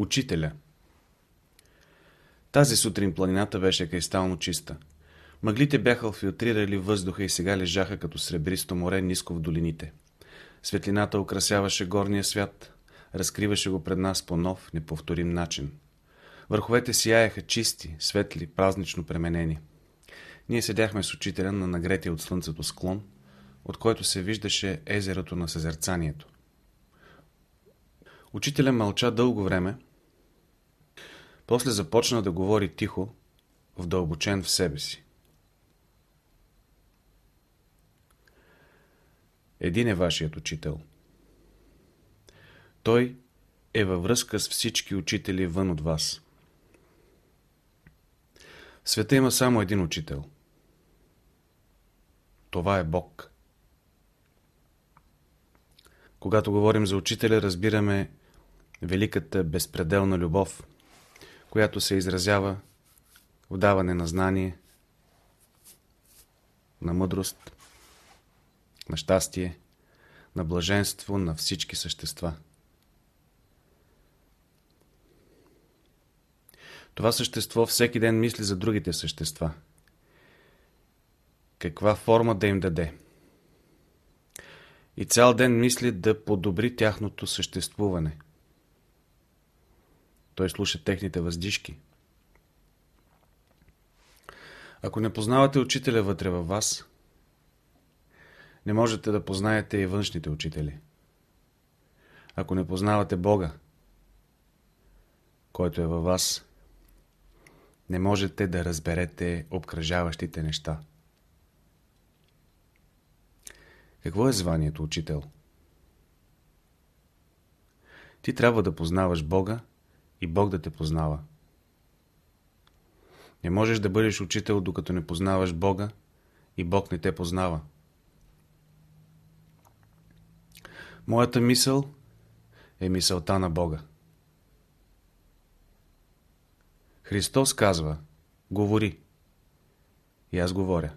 Учителя Тази сутрин планината беше кристално чиста. Мъглите бяха филтрирали въздуха и сега лежаха като сребристо море ниско в долините. Светлината украсяваше горния свят, разкриваше го пред нас по нов, неповторим начин. Върховете сияяха чисти, светли, празнично пременени. Ние седяхме с учителя на нагретия от слънцето склон, от който се виждаше езерото на съзерцанието. Учителя мълча дълго време, после започна да говори тихо, вдълбочен в себе си. Един е вашият учител. Той е във връзка с всички учители вън от вас. В света има само един учител. Това е Бог. Когато говорим за учителя, разбираме великата безпределна любов, която се изразява в даване на знание, на мъдрост, на щастие, на блаженство на всички същества. Това същество всеки ден мисли за другите същества. Каква форма да им даде? И цял ден мисли да подобри тяхното съществуване. Той слуша техните въздишки. Ако не познавате учителя вътре във вас, не можете да познаете и външните учители. Ако не познавате Бога, който е във вас, не можете да разберете обкръжаващите неща. Какво е званието учител? Ти трябва да познаваш Бога и Бог да те познава. Не можеш да бъдеш учител, докато не познаваш Бога и Бог не те познава. Моята мисъл е мисълта на Бога. Христос казва, говори. И аз говоря.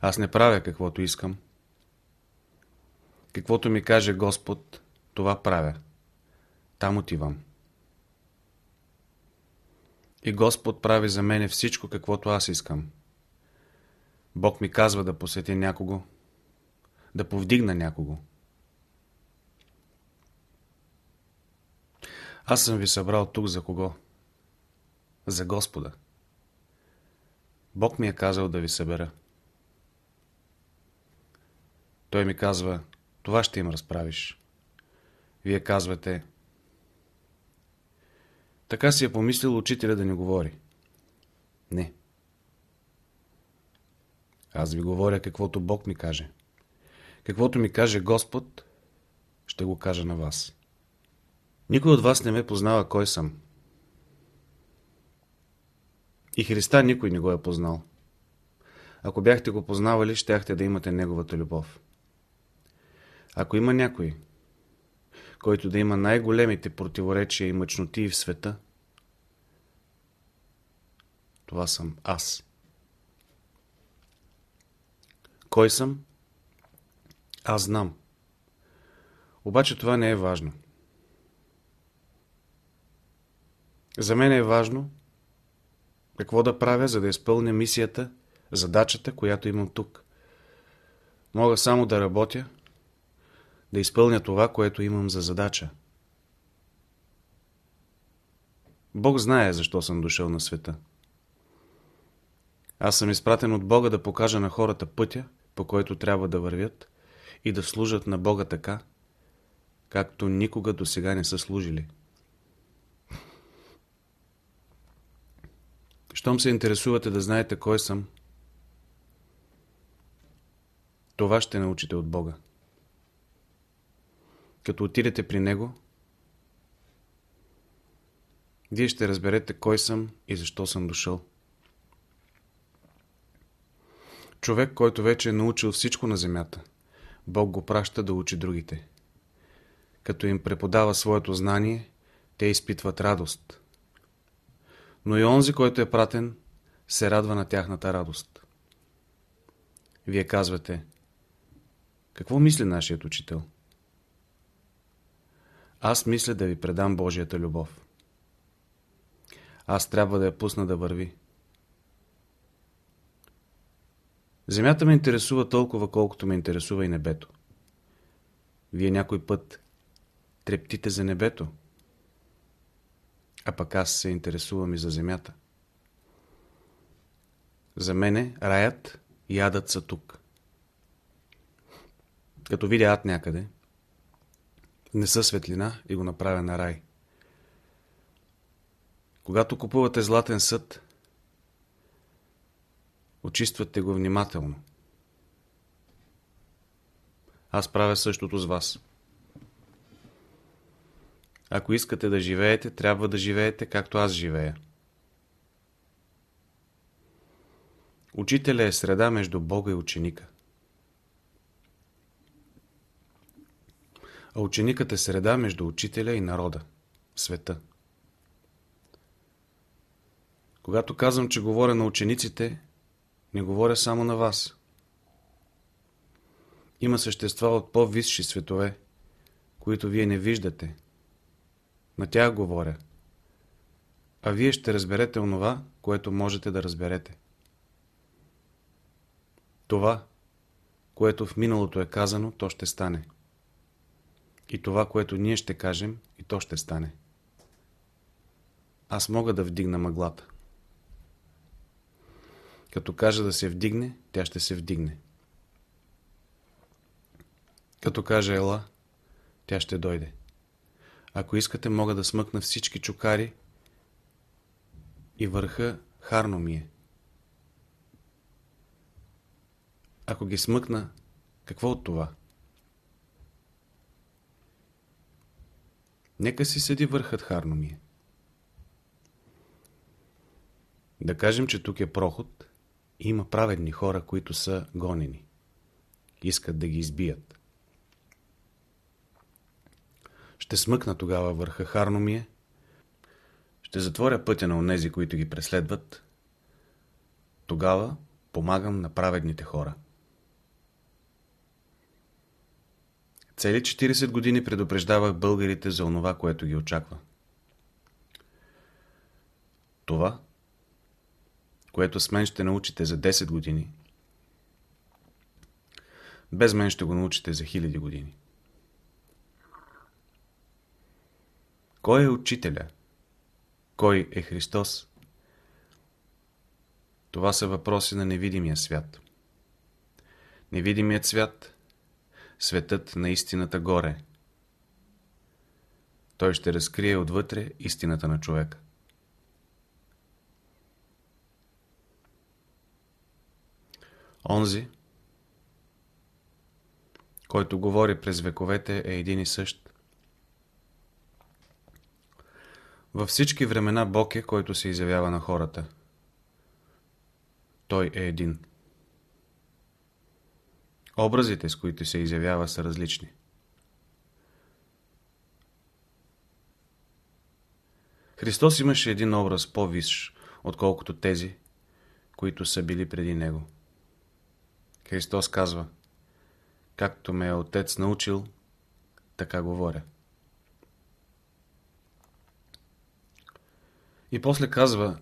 Аз не правя каквото искам. Каквото ми каже Господ, това правя. Там отивам. И Господ прави за мене всичко, каквото аз искам. Бог ми казва да посетя някого, да повдигна някого. Аз съм ви събрал тук за кого? За Господа. Бог ми е казал да ви събера. Той ми казва, това ще им разправиш. Вие казвате, така си е помислил учителя да не говори. Не. Аз ви говоря каквото Бог ми каже. Каквото ми каже Господ, ще го кажа на вас. Никой от вас не ме познава кой съм. И Христа никой не го е познал. Ако бяхте го познавали, щяхте да имате Неговата любов. Ако има някой, който да има най-големите противоречия и мъчноти в света, това съм аз. Кой съм? Аз знам. Обаче това не е важно. За мен е важно какво да правя, за да изпълня мисията, задачата, която имам тук. Мога само да работя, да изпълня това, което имам за задача. Бог знае защо съм дошъл на света. Аз съм изпратен от Бога да покажа на хората пътя, по който трябва да вървят и да служат на Бога така, както никога до сега не са служили. Щом се интересувате да знаете кой съм, това ще научите от Бога. Като отидете при Него, вие ще разберете кой съм и защо съм дошъл. Човек, който вече е научил всичко на земята, Бог го праща да учи другите. Като им преподава своето знание, те изпитват радост. Но и онзи, който е пратен, се радва на тяхната радост. Вие казвате, какво мисли нашият учител? Аз мисля да ви предам Божията любов. Аз трябва да я пусна да върви. Земята ме интересува толкова, колкото ме интересува и небето. Вие някой път трептите за небето, а пък аз се интересувам и за земята. За мене раят и адът са тук. Като видя ад някъде, не са светлина и го направя на рай. Когато купувате златен съд, очиствате го внимателно. Аз правя същото с вас. Ако искате да живеете, трябва да живеете както аз живея. Учителя е среда между Бога и ученика. А ученикът е среда между учителя и народа, света. Когато казвам, че говоря на учениците, не говоря само на вас. Има същества от по-висши светове, които вие не виждате. На тях говоря. А вие ще разберете онова, което можете да разберете. Това, което в миналото е казано, то ще стане. И това, което ние ще кажем, и то ще стане. Аз мога да вдигна мъглата. Като кажа да се вдигне, тя ще се вдигне. Като кажа ела, тя ще дойде. Ако искате, мога да смъкна всички чукари и върха харно ми е. Ако ги смъкна, какво от това? Нека си седи върхът харно ми е. Да кажем, че тук е проход и има праведни хора, които са гонени. Искат да ги избият. Ще смъкна тогава върха харно ми е. Ще затворя пътя на онези, които ги преследват. Тогава помагам на праведните хора. Цели 40 години предупреждавах българите за онова, което ги очаква. Това, което с мен ще научите за 10 години, без мен ще го научите за хиляди години. Кой е учителя? Кой е Христос? Това са въпроси на невидимия свят. Невидимият свят светът на истината горе. Той ще разкрие отвътре истината на човека. Онзи, който говори през вековете е един и същ. Във всички времена Бог е, който се изявява на хората. Той е един. Образите, с които се изявява, са различни. Христос имаше един образ по-висш, отколкото тези, които са били преди Него. Христос казва, както ме е Отец научил, така говоря. И после казва,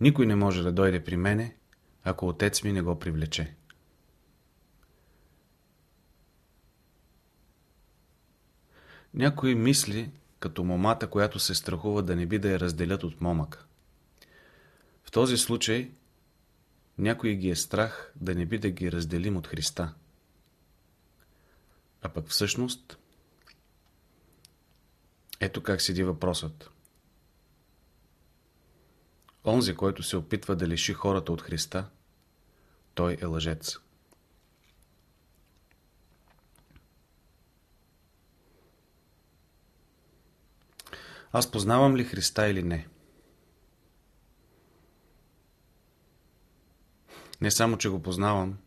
никой не може да дойде при мене, ако Отец ми не го привлече. Някой мисли, като момата, която се страхува да не би да я разделят от момъка. В този случай, някой ги е страх да не би да ги разделим от Христа. А пък всъщност, ето как седи въпросът. Онзи, който се опитва да лиши хората от Христа, той е лъжец. Аз познавам ли Христа или не? Не само, че го познавам,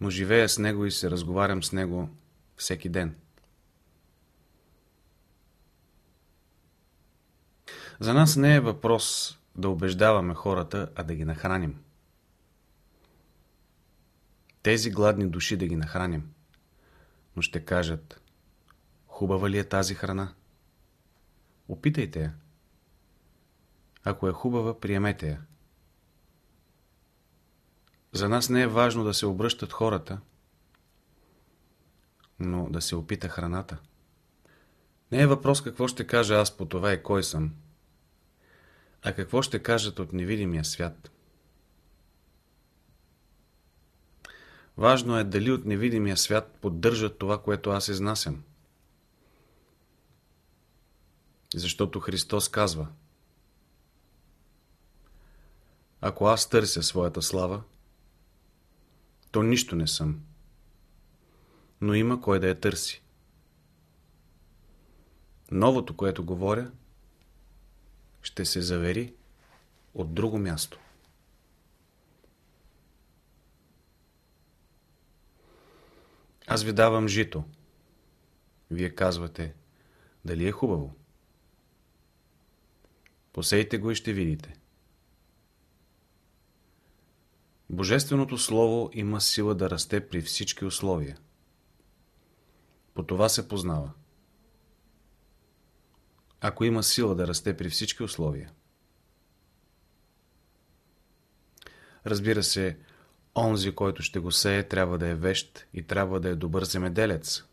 но живея с Него и се разговарям с Него всеки ден. За нас не е въпрос да убеждаваме хората, а да ги нахраним. Тези гладни души да ги нахраним. Но ще кажат, Хубава ли е тази храна? Опитайте я. Ако е хубава, приемете я. За нас не е важно да се обръщат хората, но да се опита храната. Не е въпрос какво ще кажа аз по това и кой съм, а какво ще кажат от невидимия свят. Важно е дали от невидимия свят поддържат това, което аз изнасям. Защото Христос казва Ако аз търся своята слава, то нищо не съм. Но има кой да я търси. Новото, което говоря, ще се завери от друго място. Аз ви давам жито. Вие казвате, дали е хубаво? Посейте го и ще видите. Божественото Слово има сила да расте при всички условия. По това се познава. Ако има сила да расте при всички условия. Разбира се, онзи, който ще го сее, трябва да е вещ и трябва да е добър земеделец.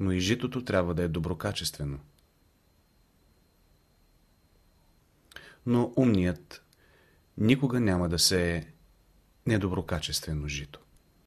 Но и житото трябва да е доброкачествено. Но умният никога няма да се е недоброкачествено жито.